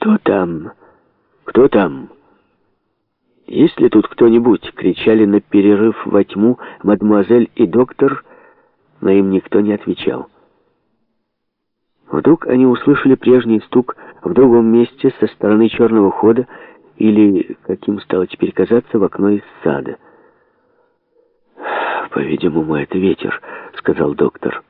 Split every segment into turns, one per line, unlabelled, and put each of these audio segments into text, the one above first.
«Кто там? Кто там?» «Есть ли тут кто-нибудь?» — кричали на перерыв во тьму мадемуазель и доктор, но им никто не отвечал. Вдруг они услышали прежний стук в другом месте со стороны черного хода или, каким стало теперь казаться, в окно из сада. «По-видимому, это ветер», — сказал доктор.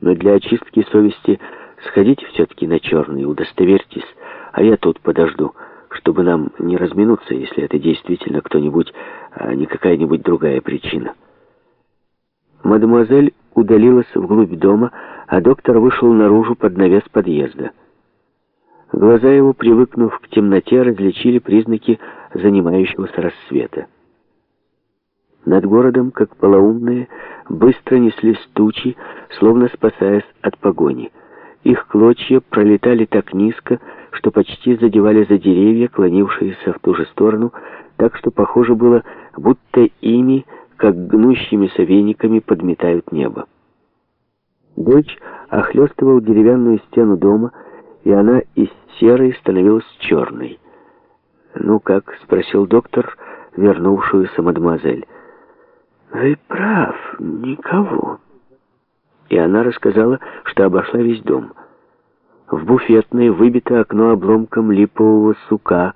«Но для очистки совести сходите все-таки на черный, удостоверьтесь, а я тут подожду, чтобы нам не разминуться, если это действительно кто-нибудь, а не какая-нибудь другая причина». Мадемуазель удалилась вглубь дома, а доктор вышел наружу под навес подъезда. Глаза его, привыкнув к темноте, различили признаки занимающегося рассвета. Над городом, как полоумные, быстро неслись тучи, словно спасаясь от погони. Их клочья пролетали так низко, что почти задевали за деревья, клонившиеся в ту же сторону, так что похоже было, будто ими, как гнущимися вениками, подметают небо. Дождь охлестывал деревянную стену дома, и она из серой становилась черной. «Ну как?» — спросил доктор, вернувшуюся мадемуазель. «Вы прав, никого». И она рассказала, что обошла весь дом. В буфетной выбито окно обломком липового сука,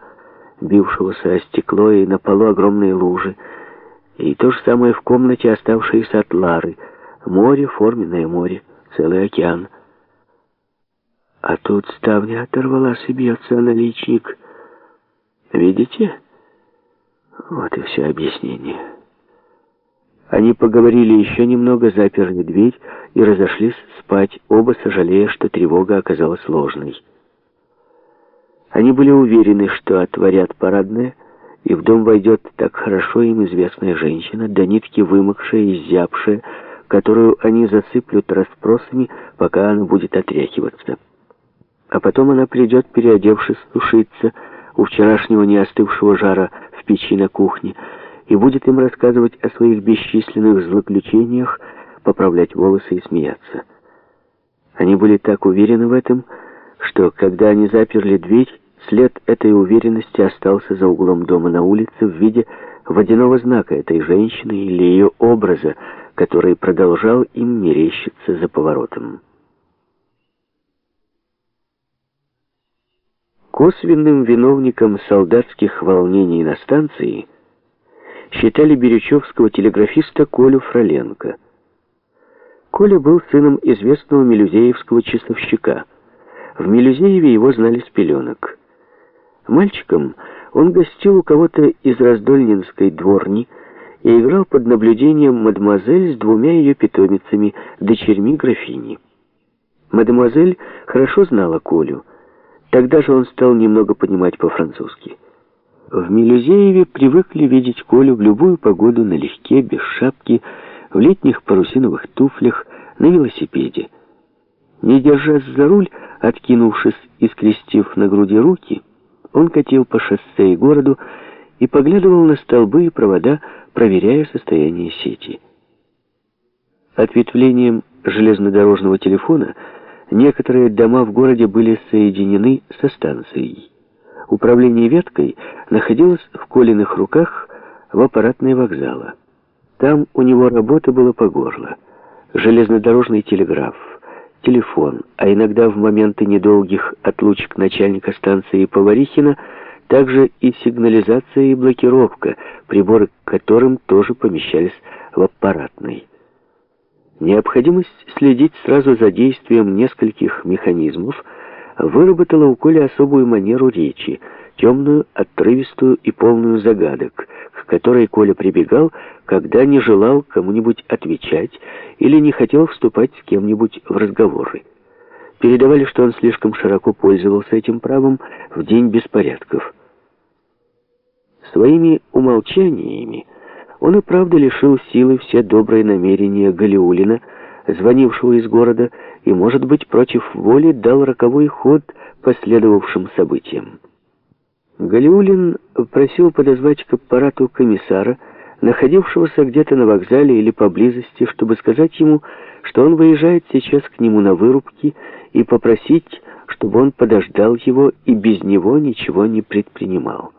бившегося о стекло, и на полу огромные лужи. И то же самое в комнате, оставшейся от Лары — Море, форменное море, целый океан. А тут ставня оторвалась и бьется наличник. Видите? Вот и все объяснение. Они поговорили еще немного, заперли дверь и разошлись спать, оба сожалея, что тревога оказалась ложной. Они были уверены, что отворят парадное, и в дом войдет так хорошо им известная женщина, до нитки вымокшая и зябшая, которую они засыплют расспросами, пока она будет отряхиваться. А потом она придет, переодевшись, сушиться у вчерашнего неостывшего жара в печи на кухне, и будет им рассказывать о своих бесчисленных злоключениях, поправлять волосы и смеяться. Они были так уверены в этом, что, когда они заперли дверь, след этой уверенности остался за углом дома на улице в виде водяного знака этой женщины или ее образа, который продолжал им мерещиться за поворотом. Косвенным виновником солдатских волнений на станции считали бирючевского телеграфиста Колю Фроленко. Коля был сыном известного мелюзеевского часовщика. В Мелюзееве его знали с пеленок. Мальчиком он гостил у кого-то из раздольнинской дворни, и играл под наблюдением мадемуазель с двумя ее питомицами, дочерьми графини. Мадемуазель хорошо знала Колю. Тогда же он стал немного понимать по-французски. В Мелюзееве привыкли видеть Колю в любую погоду налегке, без шапки, в летних парусиновых туфлях, на велосипеде. Не держась за руль, откинувшись и скрестив на груди руки, он катил по шоссе и городу и поглядывал на столбы и провода, проверяя состояние сети. Ответвлением железнодорожного телефона некоторые дома в городе были соединены со станцией. Управление веткой находилось в Колиных руках в аппаратной вокзала. Там у него работа была по горло. Железнодорожный телеграф, телефон, а иногда в моменты недолгих отлучек начальника станции Поварихина – также и сигнализация и блокировка, приборы к которым тоже помещались в аппаратной. Необходимость следить сразу за действием нескольких механизмов выработала у Коли особую манеру речи, темную, отрывистую и полную загадок, к которой Коля прибегал, когда не желал кому-нибудь отвечать или не хотел вступать с кем-нибудь в разговоры. Передавали, что он слишком широко пользовался этим правом в день беспорядков. Своими умолчаниями он и правда лишил силы все добрые намерения Галиулина, звонившего из города, и, может быть, против воли дал роковой ход последовавшим событиям. Галиулин просил подозвать к аппарату комиссара, находившегося где-то на вокзале или поблизости, чтобы сказать ему, что он выезжает сейчас к нему на вырубки, и попросить, чтобы он подождал его и без него ничего не предпринимал.